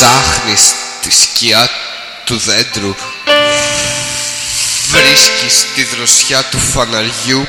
Ψάχνεις τη σκιά του δέντρου Βρίσκεις τη δροσιά του φαναριού